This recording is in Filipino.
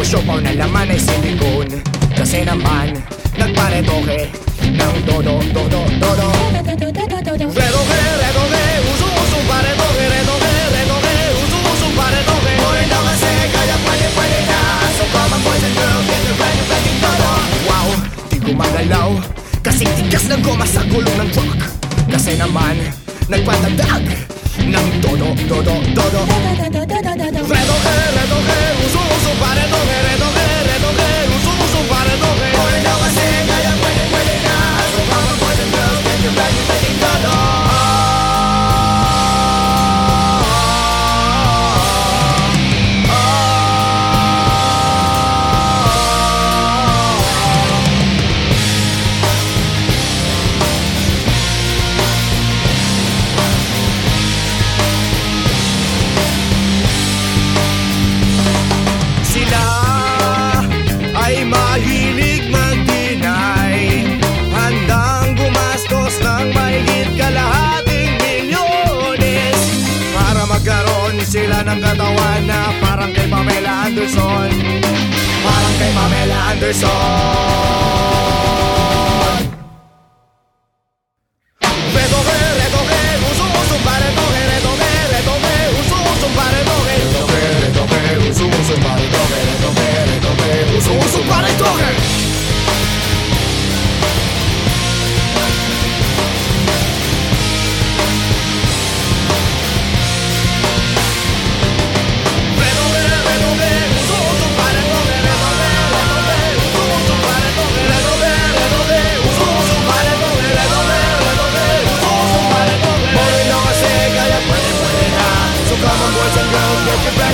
Tapos siopaw na laman ay silikon. Kasi naman Nagparetoke ng todo, todo, todo Retoke, retoke, uso, uso, paretoke Retoke, retoke, uso, uso, paretoke Morning daw kasi kaya pwede, pwede na So come on boys and girls, get the ready, ready, todo Wow, di gumagalaw. Kasi tigas ng goma sa gulong ng truck. Kasi naman, nagpatagdag ng todo, todo, todo Retoke, Para magkaroon sila ng katawan na parang kay Pamela Anderson. Parang kay Pamela Anderson